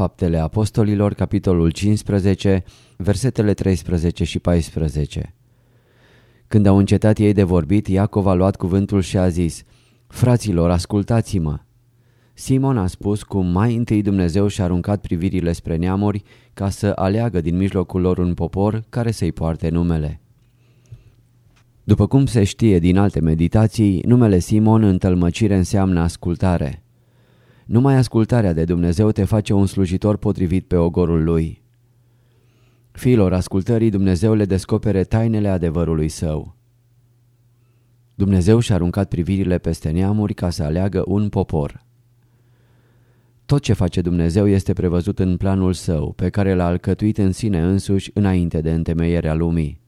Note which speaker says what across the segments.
Speaker 1: Faptele Apostolilor, capitolul 15, versetele 13 și 14. Când au încetat ei de vorbit, Iacov a luat cuvântul și a zis, Fraților, ascultați-mă! Simon a spus cum mai întâi Dumnezeu și-a aruncat privirile spre neamuri ca să aleagă din mijlocul lor un popor care să-i poarte numele. După cum se știe din alte meditații, numele Simon în tălmăcire înseamnă ascultare. Numai ascultarea de Dumnezeu te face un slujitor potrivit pe ogorul lui. Fiilor ascultării, Dumnezeu le descopere tainele adevărului său. Dumnezeu și-a aruncat privirile peste neamuri ca să aleagă un popor. Tot ce face Dumnezeu este prevăzut în planul său, pe care l-a alcătuit în sine însuși înainte de întemeierea lumii.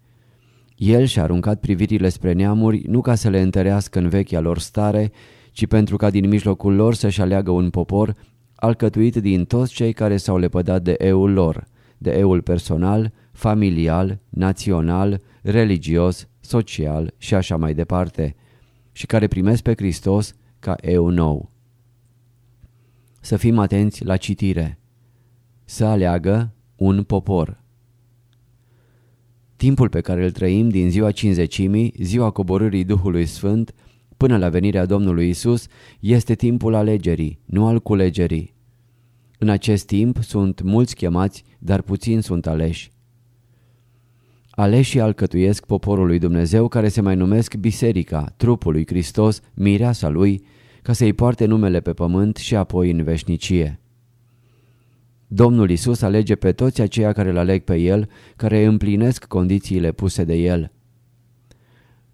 Speaker 1: El și-a aruncat privirile spre neamuri nu ca să le întărească în vechea lor stare, ci pentru ca din mijlocul lor să-și aleagă un popor alcătuit din toți cei care s-au lepădat de eul lor, de eul personal, familial, național, religios, social și așa mai departe, și care primesc pe Hristos ca eu nou. Să fim atenți la citire. Să aleagă un popor. Timpul pe care îl trăim din ziua cinzecimii, ziua coborârii Duhului Sfânt, până la venirea Domnului Isus, este timpul alegerii, nu al culegerii. În acest timp sunt mulți chemați, dar puțini sunt aleși. Aleșii alcătuiesc poporul lui Dumnezeu care se mai numesc Biserica, trupul lui Hristos, mireasa lui, ca să-i poarte numele pe pământ și apoi în veșnicie. Domnul Isus alege pe toți aceia care îl aleg pe El, care împlinesc condițiile puse de El.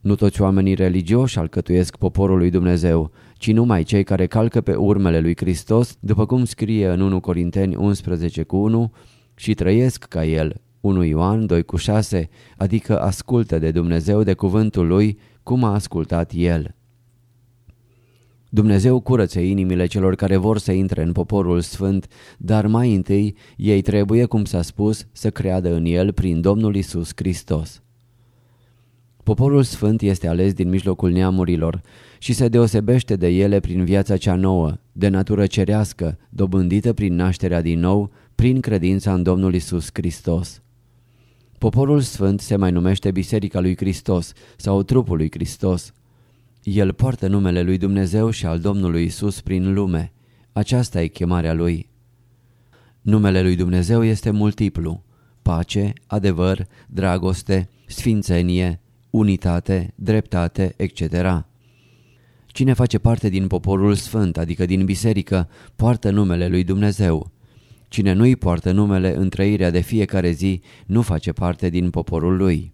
Speaker 1: Nu toți oamenii religioși alcătuiesc poporul lui Dumnezeu, ci numai cei care calcă pe urmele lui Hristos, după cum scrie în 1 Corinteni 11 cu 1, și trăiesc ca El, 1 Ioan 2 cu 6, adică ascultă de Dumnezeu de cuvântul Lui cum a ascultat El. Dumnezeu curăță inimile celor care vor să intre în poporul sfânt, dar mai întâi ei trebuie, cum s-a spus, să creadă în el prin Domnul Isus Hristos. Poporul sfânt este ales din mijlocul neamurilor și se deosebește de ele prin viața cea nouă, de natură cerească, dobândită prin nașterea din nou, prin credința în Domnul Isus Hristos. Poporul sfânt se mai numește Biserica lui Hristos sau trupul lui Hristos. El poartă numele lui Dumnezeu și al Domnului Isus prin lume. Aceasta e chemarea lui. Numele lui Dumnezeu este multiplu. Pace, adevăr, dragoste, sfințenie, unitate, dreptate, etc. Cine face parte din poporul sfânt, adică din biserică, poartă numele lui Dumnezeu. Cine nu-i poartă numele în trăirea de fiecare zi, nu face parte din poporul lui.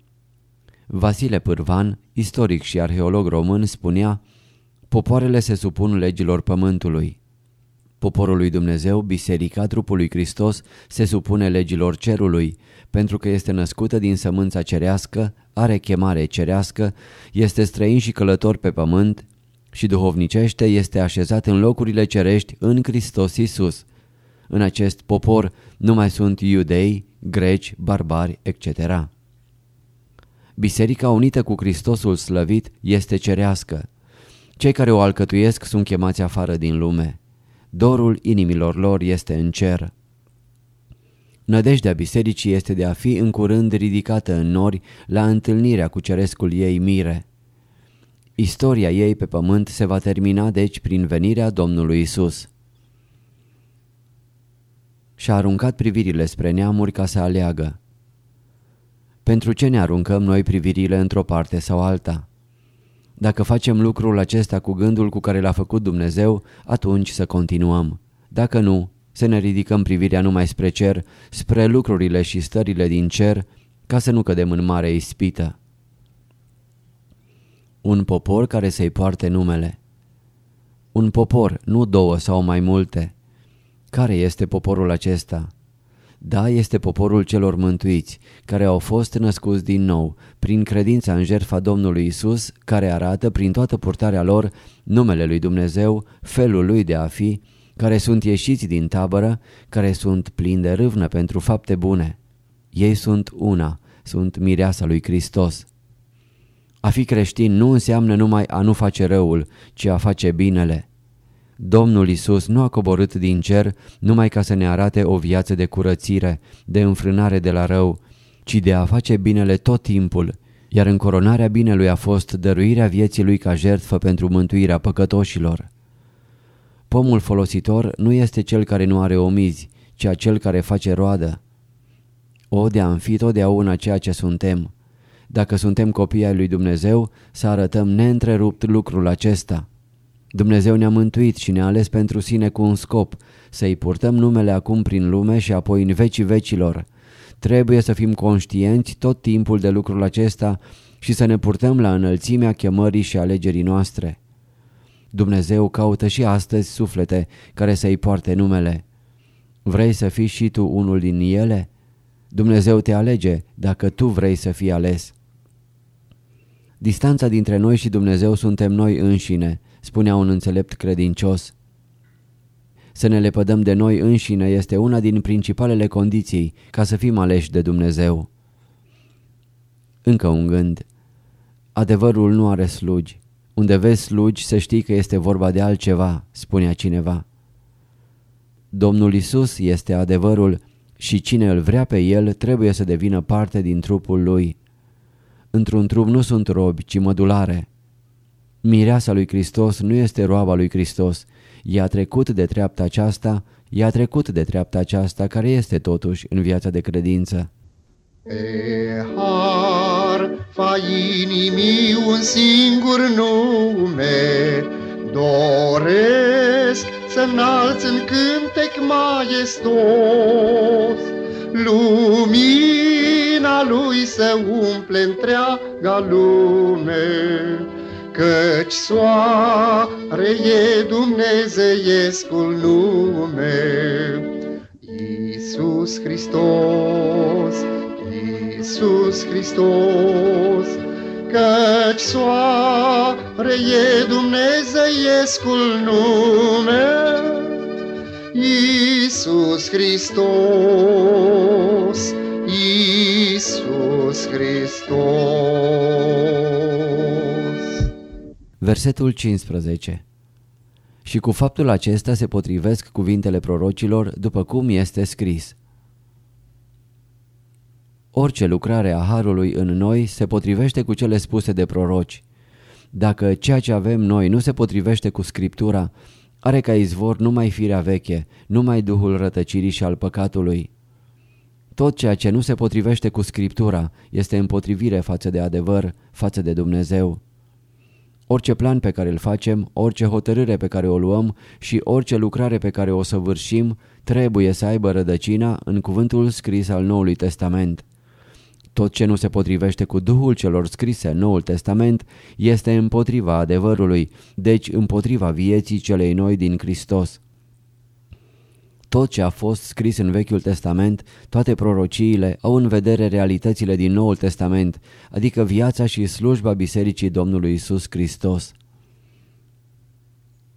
Speaker 1: Vasile Pârvan, istoric și arheolog român, spunea Popoarele se supun legilor pământului. Poporul lui Dumnezeu, biserica trupului Hristos, se supune legilor cerului, pentru că este născută din sămânța cerească, are chemare cerească, este străin și călător pe pământ și duhovnicește este așezat în locurile cerești în Hristos Isus. În acest popor nu mai sunt iudei, greci, barbari, etc. Biserica unită cu Hristosul slăvit este cerească. Cei care o alcătuiesc sunt chemați afară din lume. Dorul inimilor lor este în cer. Nădejdea bisericii este de a fi în curând ridicată în nori la întâlnirea cu cerescul ei mire. Istoria ei pe pământ se va termina deci prin venirea Domnului Isus. și-a aruncat privirile spre neamuri ca să aleagă. Pentru ce ne aruncăm noi privirile într-o parte sau alta? Dacă facem lucrul acesta cu gândul cu care l-a făcut Dumnezeu, atunci să continuăm. Dacă nu, să ne ridicăm privirea numai spre cer, spre lucrurile și stările din cer, ca să nu cădem în mare ispită. Un popor care să-i poarte numele. Un popor, nu două sau mai multe. Care este poporul acesta? Da, este poporul celor mântuiți, care au fost născuți din nou, prin credința în jertfa Domnului Isus, care arată prin toată purtarea lor numele lui Dumnezeu, felul lui de a fi, care sunt ieșiți din tabără, care sunt plini de râvnă pentru fapte bune. Ei sunt una, sunt mireasa lui Hristos. A fi creștin nu înseamnă numai a nu face răul, ci a face binele. Domnul Isus nu a coborât din cer numai ca să ne arate o viață de curățire, de înfrânare de la rău, ci de a face binele tot timpul, iar în coronarea binelui a fost dăruirea vieții lui ca jertfă pentru mântuirea păcătoșilor. Pomul folositor nu este cel care nu are omizi, ci acel care face roadă. O, de a fi totdeauna ceea ce suntem. Dacă suntem copii ai lui Dumnezeu, să arătăm neîntrerupt lucrul acesta – Dumnezeu ne-a mântuit și ne-a ales pentru sine cu un scop, să-i purtăm numele acum prin lume și apoi în vecii vecilor. Trebuie să fim conștienți tot timpul de lucrul acesta și să ne purtăm la înălțimea chemării și alegerii noastre. Dumnezeu caută și astăzi suflete care să-i poarte numele. Vrei să fii și tu unul din ele? Dumnezeu te alege dacă tu vrei să fii ales. Distanța dintre noi și Dumnezeu suntem noi înșine, spunea un înțelept credincios. Să ne lepădăm de noi înșine este una din principalele condiții ca să fim aleși de Dumnezeu. Încă un gând. Adevărul nu are slugi. Unde vezi slugi să știi că este vorba de altceva, spunea cineva. Domnul Isus este adevărul și cine îl vrea pe el trebuie să devină parte din trupul lui. Într-un trup nu sunt robi, ci mădulare. Mireasa lui Hristos nu este roaba lui Hristos. Ea a trecut de treapta aceasta, ea a trecut de treapta aceasta care este totuși în viața de credință.
Speaker 2: E har, fa inimii un singur nume, doresc să înalți în cântec maestos, lumina lui să umple întreaga lume. Căci soare e dumnezeiescul nume, Iisus Hristos, Iisus Hristos, Căci soare e dumnezeiescul nume, Iisus Hristos, Iisus Hristos.
Speaker 1: Versetul 15 Și cu faptul acesta se potrivesc cuvintele prorocilor după cum este scris. Orice lucrare a Harului în noi se potrivește cu cele spuse de proroci. Dacă ceea ce avem noi nu se potrivește cu Scriptura, are ca izvor numai firea veche, numai duhul rătăcirii și al păcatului. Tot ceea ce nu se potrivește cu Scriptura este împotrivire față de adevăr, față de Dumnezeu. Orice plan pe care îl facem, orice hotărâre pe care o luăm și orice lucrare pe care o săvârșim trebuie să aibă rădăcina în cuvântul scris al Noului Testament. Tot ce nu se potrivește cu Duhul celor scrise în Noul Testament este împotriva adevărului, deci împotriva vieții celei noi din Hristos. Tot ce a fost scris în Vechiul Testament, toate prorociile, au în vedere realitățile din Noul Testament, adică viața și slujba Bisericii Domnului Isus Hristos.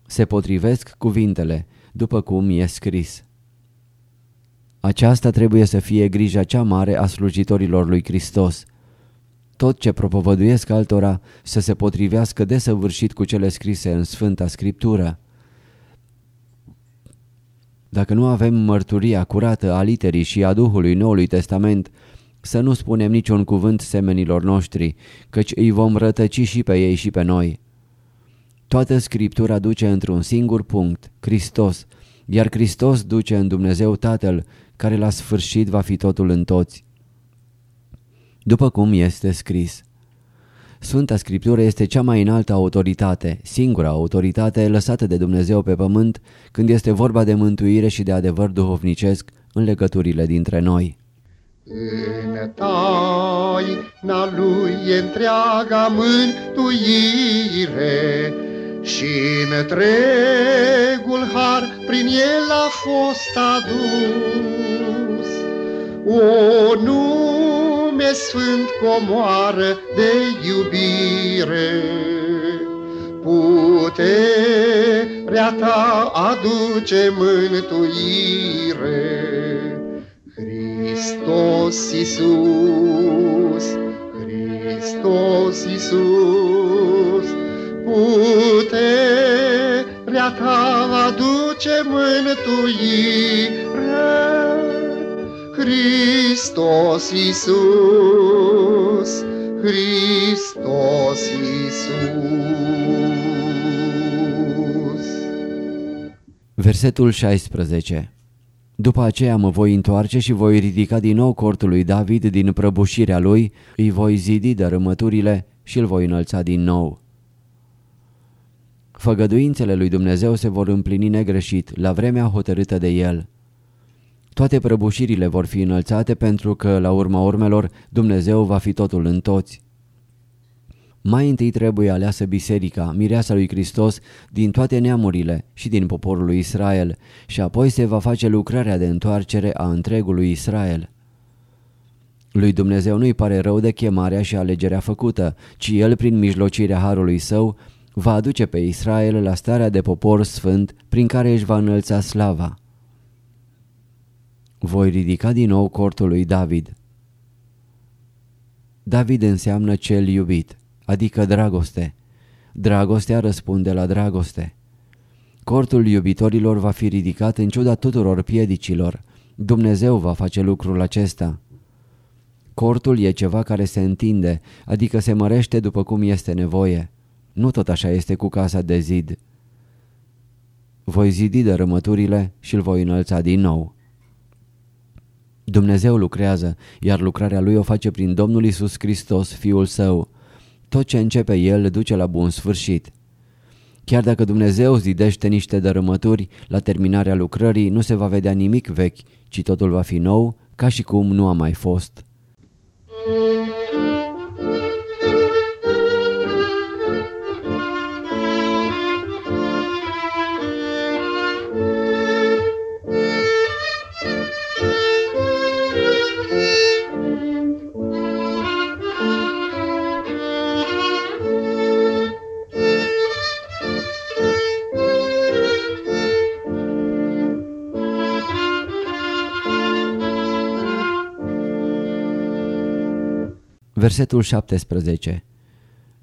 Speaker 1: Se potrivesc cuvintele, după cum e scris. Aceasta trebuie să fie grija cea mare a slujitorilor lui Hristos. Tot ce propovăduiesc altora să se potrivească desăvârșit cu cele scrise în Sfânta Scriptură. Dacă nu avem mărturia curată a literii și a Duhului Noului Testament, să nu spunem niciun cuvânt semenilor noștri, căci îi vom rătăci și pe ei și pe noi. Toată Scriptura duce într-un singur punct, Hristos, iar Hristos duce în Dumnezeu Tatăl, care la sfârșit va fi totul în toți. După cum este scris. Sfânta Scriptură este cea mai înaltă autoritate, singura autoritate lăsată de Dumnezeu pe pământ când este vorba de mântuire și de adevăr duhovnicesc în legăturile dintre noi.
Speaker 2: În taina lui e întreaga mântuire și întregul har prin el a fost adus. O nume sfânt comoară de iubire, puterea ta aduce mântuire. Hristos Iisus, Hristos Iisus, puterea ta aduce mântuire. Hristos Iisus, Hristos Iisus.
Speaker 1: Versetul 16 după aceea mă voi întoarce și voi ridica din nou cortul lui David din prăbușirea lui, îi voi zidi dărâmăturile și îl voi înălța din nou. Făgăduințele lui Dumnezeu se vor împlini negreșit la vremea hotărâtă de el. Toate prăbușirile vor fi înălțate pentru că, la urma urmelor, Dumnezeu va fi totul în toți. Mai întâi trebuie aleasă biserica, mireasa lui Hristos, din toate neamurile și din poporul lui Israel și apoi se va face lucrarea de întoarcere a întregului Israel. Lui Dumnezeu nu-i pare rău de chemarea și alegerea făcută, ci El, prin mijlocirea Harului Său, va aduce pe Israel la starea de popor sfânt prin care își va înălța slava. Voi ridica din nou cortul lui David. David înseamnă cel iubit adică dragoste. Dragostea răspunde la dragoste. Cortul iubitorilor va fi ridicat în ciuda tuturor piedicilor. Dumnezeu va face lucrul acesta. Cortul e ceva care se întinde, adică se mărește după cum este nevoie. Nu tot așa este cu casa de zid. Voi zidi dărâmăturile și îl voi înălța din nou. Dumnezeu lucrează, iar lucrarea Lui o face prin Domnul Isus Hristos, Fiul Său. Tot ce începe El duce la bun sfârșit. Chiar dacă Dumnezeu zidește niște dărâmături, la terminarea lucrării nu se va vedea nimic vechi, ci totul va fi nou, ca și cum nu a mai fost. Versetul 17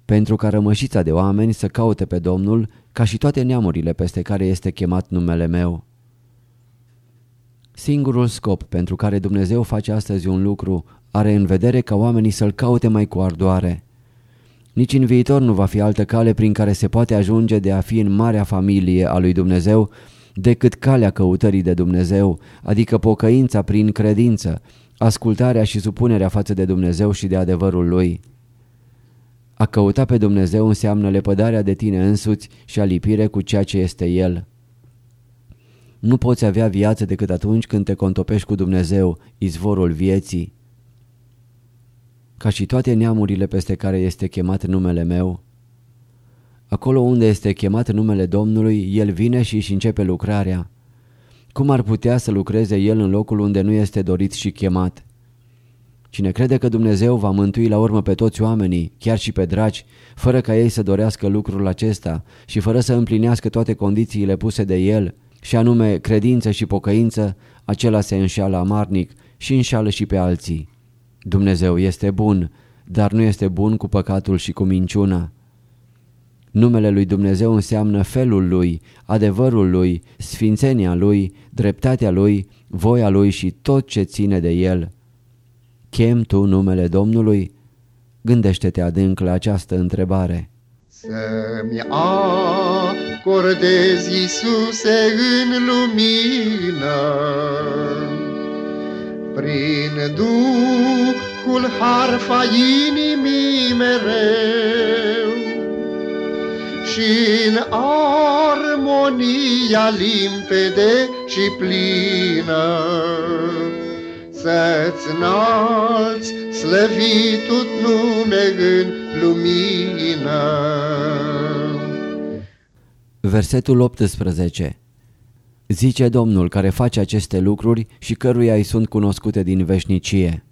Speaker 1: Pentru ca rămășița de oameni să caute pe Domnul ca și toate neamurile peste care este chemat numele meu. Singurul scop pentru care Dumnezeu face astăzi un lucru are în vedere ca oamenii să-L caute mai cu ardoare. Nici în viitor nu va fi altă cale prin care se poate ajunge de a fi în marea familie a lui Dumnezeu decât calea căutării de Dumnezeu, adică pocăința prin credință, ascultarea și supunerea față de Dumnezeu și de adevărul Lui. A căuta pe Dumnezeu înseamnă lepădarea de tine însuți și alipire cu ceea ce este El. Nu poți avea viață decât atunci când te contopești cu Dumnezeu, izvorul vieții. Ca și toate neamurile peste care este chemat numele meu, acolo unde este chemat numele Domnului, El vine și își începe lucrarea. Cum ar putea să lucreze el în locul unde nu este dorit și chemat? Cine crede că Dumnezeu va mântui la urmă pe toți oamenii, chiar și pe dragi, fără ca ei să dorească lucrul acesta și fără să împlinească toate condițiile puse de el, și anume credință și pocăință, acela se înșeală amarnic și înșeală și pe alții. Dumnezeu este bun, dar nu este bun cu păcatul și cu minciuna. Numele lui Dumnezeu înseamnă felul lui, adevărul lui, sfințenia lui, dreptatea lui, voia lui și tot ce ține de el. Chem tu numele Domnului? Gândește-te adânc la această întrebare.
Speaker 2: Să-mi acordezi, Iisuse, în lumină, Prin Duhul harfa inimii mereu, și în armonia limpede și plină, Să-ți înalți slăvitul nume în lumină.
Speaker 1: Versetul 18 Zice Domnul care face aceste lucruri și căruia îi sunt cunoscute din veșnicie.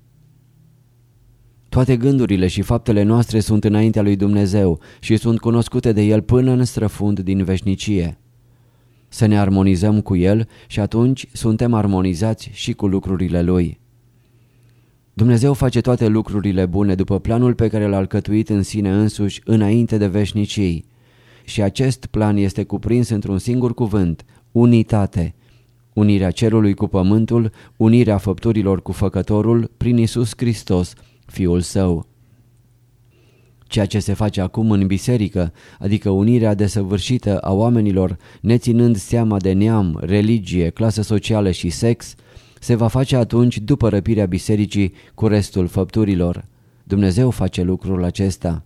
Speaker 1: Toate gândurile și faptele noastre sunt înaintea lui Dumnezeu și sunt cunoscute de El până în străfund din veșnicie. Să ne armonizăm cu El și atunci suntem armonizați și cu lucrurile Lui. Dumnezeu face toate lucrurile bune după planul pe care l-a alcătuit în sine însuși înainte de veșnicii. Și acest plan este cuprins într-un singur cuvânt, unitate. Unirea cerului cu pământul, unirea făpturilor cu făcătorul prin Isus Hristos, Fiul Său. Ceea ce se face acum în biserică, adică unirea desăvârșită a oamenilor, neținând seama de neam, religie, clasă socială și sex, se va face atunci după răpirea bisericii cu restul făpturilor. Dumnezeu face lucrul acesta.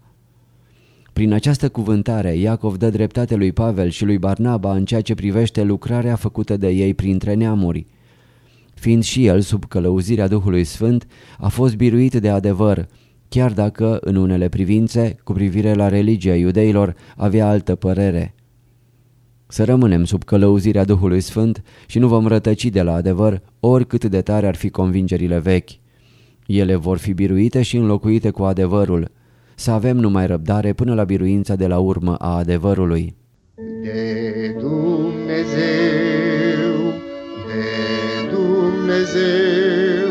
Speaker 1: Prin această cuvântare, Iacov dă dreptate lui Pavel și lui Barnaba în ceea ce privește lucrarea făcută de ei printre neamuri. Fiind și el sub călăuzirea Duhului Sfânt, a fost biruit de adevăr, chiar dacă, în unele privințe, cu privire la religia iudeilor, avea altă părere. Să rămânem sub călăuzirea Duhului Sfânt și nu vom rătăci de la adevăr oricât de tare ar fi convingerile vechi. Ele vor fi biruite și înlocuite cu adevărul. Să avem numai răbdare până la biruința de la urmă a adevărului.
Speaker 2: De Dumnezeu, Dumnezeu,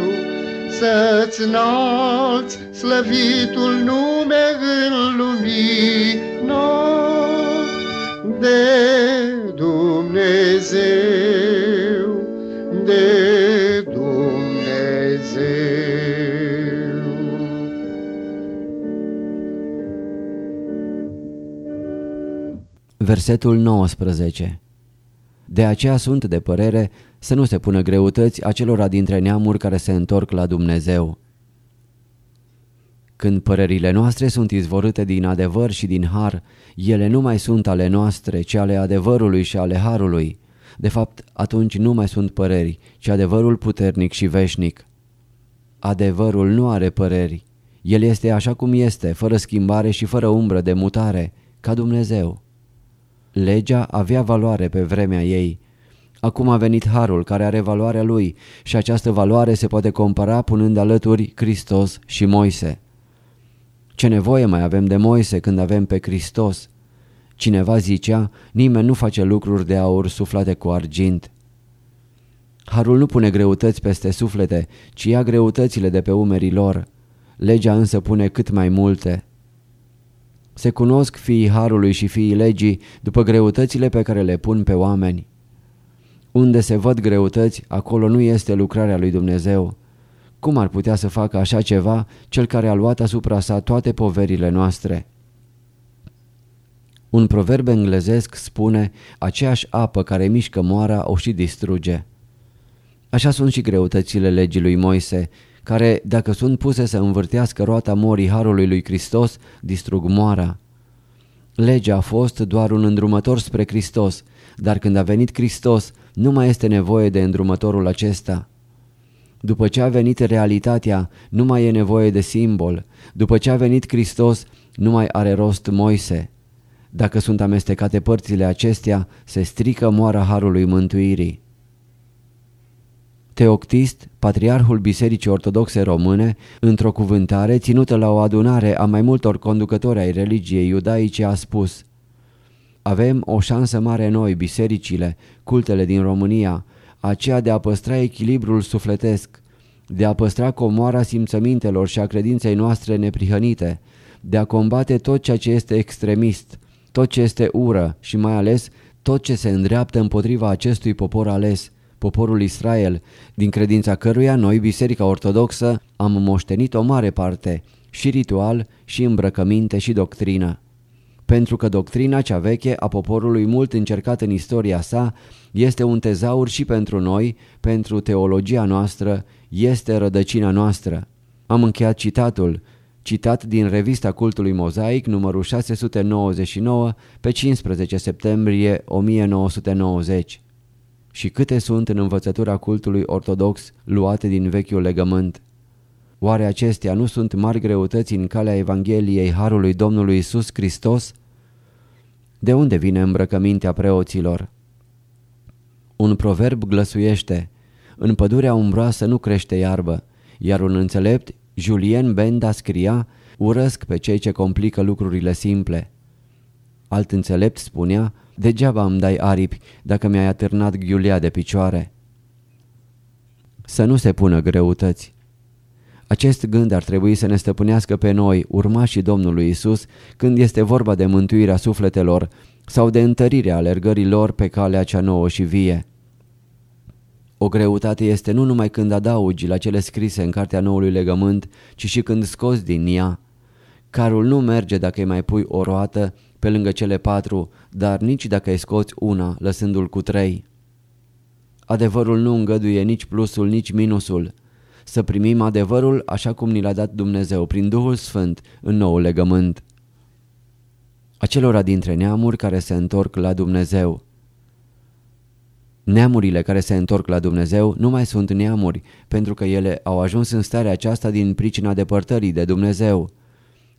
Speaker 2: să-ți înalți slăvitul nume în lumină, de Dumnezeu, de Dumnezeu.
Speaker 1: Versetul 19 De aceea sunt de părere să nu se pună greutăți acelora dintre neamuri care se întorc la Dumnezeu. Când părerile noastre sunt izvorâte din adevăr și din har, ele nu mai sunt ale noastre, ci ale adevărului și ale harului. De fapt, atunci nu mai sunt păreri, ci adevărul puternic și veșnic. Adevărul nu are păreri. El este așa cum este, fără schimbare și fără umbră de mutare, ca Dumnezeu. Legea avea valoare pe vremea ei. Acum a venit harul care are valoarea lui și această valoare se poate compara punând alături Hristos și Moise. Ce nevoie mai avem de Moise când avem pe Hristos? Cineva zicea, nimeni nu face lucruri de aur suflate cu argint. Harul nu pune greutăți peste suflete, ci ia greutățile de pe umerii lor. Legea însă pune cât mai multe. Se cunosc fiii Harului și fiii legii după greutățile pe care le pun pe oameni. Unde se văd greutăți, acolo nu este lucrarea lui Dumnezeu. Cum ar putea să facă așa ceva cel care a luat asupra sa toate poverile noastre? Un proverb englezesc spune, aceeași apă care mișcă moara o și distruge. Așa sunt și greutățile legii lui Moise, care, dacă sunt puse să învârtească roata morii Harului lui Hristos, distrug moara. Legea a fost doar un îndrumător spre Hristos, dar când a venit Hristos, nu mai este nevoie de îndrumătorul acesta. După ce a venit realitatea, nu mai e nevoie de simbol. După ce a venit Hristos, nu mai are rost Moise. Dacă sunt amestecate părțile acestea, se strică moara Harului Mântuirii. Teoctist, patriarhul Bisericii Ortodoxe Române, într-o cuvântare ținută la o adunare a mai multor conducători ai religiei iudaice, a spus Avem o șansă mare noi, bisericile, cultele din România, aceea de a păstra echilibrul sufletesc, de a păstra comoara simțămintelor și a credinței noastre neprihănite, de a combate tot ceea ce este extremist, tot ce este ură și mai ales tot ce se îndreaptă împotriva acestui popor ales, poporul Israel, din credința căruia noi, Biserica Ortodoxă, am moștenit o mare parte, și ritual, și îmbrăcăminte, și doctrină. Pentru că doctrina cea veche a poporului mult încercat în istoria sa este un tezaur și pentru noi, pentru teologia noastră, este rădăcina noastră. Am încheiat citatul, citat din revista cultului mozaic numărul 699 pe 15 septembrie 1990. Și câte sunt în învățătura cultului ortodox luate din vechiul legământ? Oare acestea nu sunt mari greutăți în calea Evangheliei Harului Domnului Isus Hristos? De unde vine îmbrăcămintea preoților? Un proverb glăsuiește, în pădurea umbroasă nu crește iarbă, iar un înțelept, Julien Benda scria, urăsc pe cei ce complică lucrurile simple. Alt înțelept spunea, degeaba îmi dai aripi dacă mi-ai atârnat ghiulea de picioare. Să nu se pună greutăți. Acest gând ar trebui să ne stăpânească pe noi, urmașii Domnului Isus, când este vorba de mântuirea sufletelor sau de întărirea alergării lor pe calea cea nouă și vie. O greutate este nu numai când adaugi la cele scrise în cartea noului legământ, ci și când scoți din ea. Carul nu merge dacă îi mai pui o roată pe lângă cele patru, dar nici dacă îi scoți una, lăsându-l cu trei. Adevărul nu îngăduie nici plusul, nici minusul să primim adevărul așa cum ni l-a dat Dumnezeu prin Duhul Sfânt în nou legământ. Acelora dintre neamuri care se întorc la Dumnezeu. Neamurile care se întorc la Dumnezeu nu mai sunt neamuri, pentru că ele au ajuns în starea aceasta din pricina depărtării de Dumnezeu.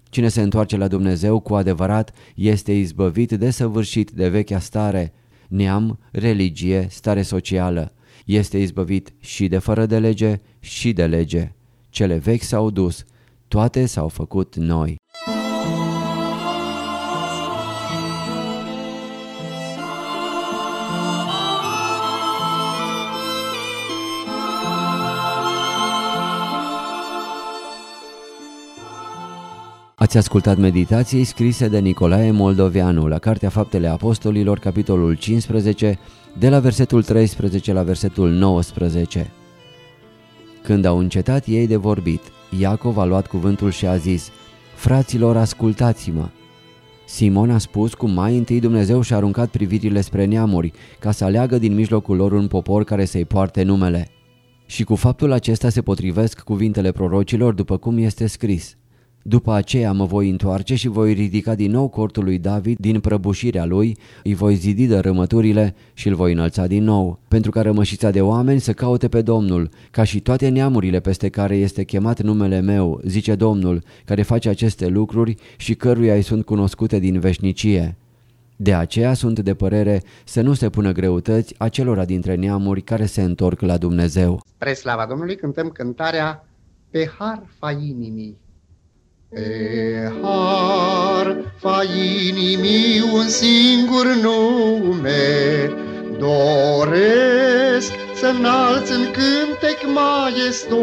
Speaker 1: Cine se întoarce la Dumnezeu cu adevărat este izbăvit de săvârșit de vechea stare, neam, religie, stare socială este izbăvit și de fără de lege și de lege. Cele vechi s-au dus, toate s-au făcut noi. Ați ascultat meditații scrise de Nicolae Moldoveanu la Cartea Faptele Apostolilor, capitolul 15, de la versetul 13 la versetul 19. Când au încetat ei de vorbit, Iacov a luat cuvântul și a zis, Fraților, ascultați-mă! Simon a spus cum mai întâi Dumnezeu și-a aruncat privirile spre neamuri, ca să aleagă din mijlocul lor un popor care să-i poarte numele. Și cu faptul acesta se potrivesc cuvintele prorocilor după cum este scris. După aceea mă voi întoarce și voi ridica din nou cortul lui David din prăbușirea lui, îi voi zidi de rămăturile și îl voi înălța din nou, pentru ca rămășița de oameni să caute pe Domnul, ca și toate neamurile peste care este chemat numele meu, zice Domnul, care face aceste lucruri și căruia îi sunt cunoscute din veșnicie. De aceea sunt de părere să nu se pună greutăți acelora dintre neamuri care se întorc la Dumnezeu.
Speaker 2: Spre slava Domnului cântăm cântarea Pe harfa inimii. Pe harfa inimii un singur nume Doresc să înalți în cântec maestos.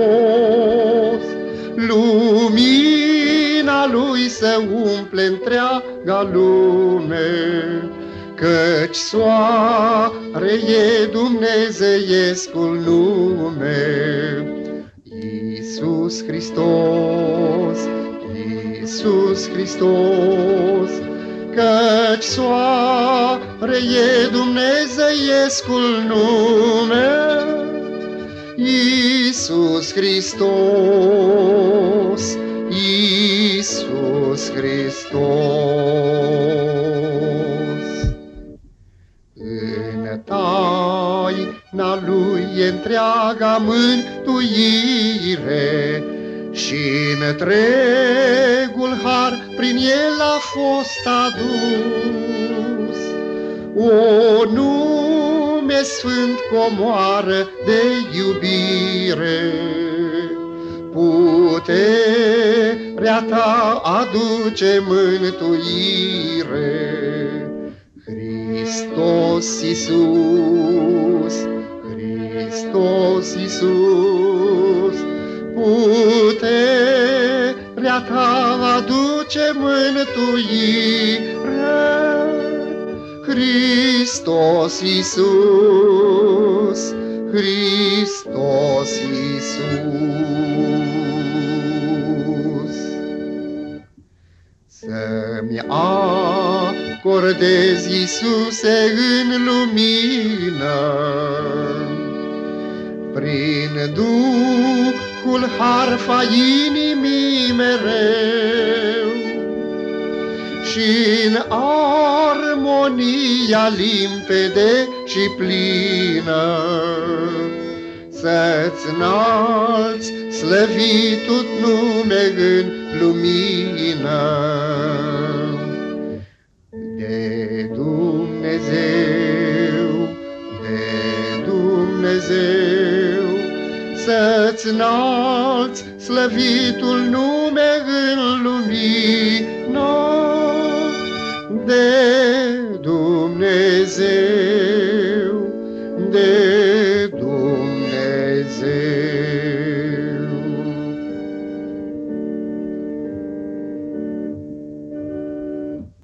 Speaker 2: Lumina lui să umple întreaga lume Căci soare e dumnezeiescul nume. Iisus Hristos Iisus Hristos, Căci soare e dumnezeiescul nume, Iisus Hristos, Iisus Hristos. În taina Lui e întreaga mântuire, și întregul har prin el a fost adus. O nume sfânt comoară de iubire, Puterea ta aduce mântuire. Hristos Iisus, Hristos Iisus, puterea ta aduce mântuire. Hristos Iisus, Hristos Iisus. Să-mi acordezi, Iisuse, în lumină. Prin Duhul harfa inimii mereu și în armonia limpede și plină să-ți înalți slăvitul nume în lumină. Să-ți înalți slăvitul nume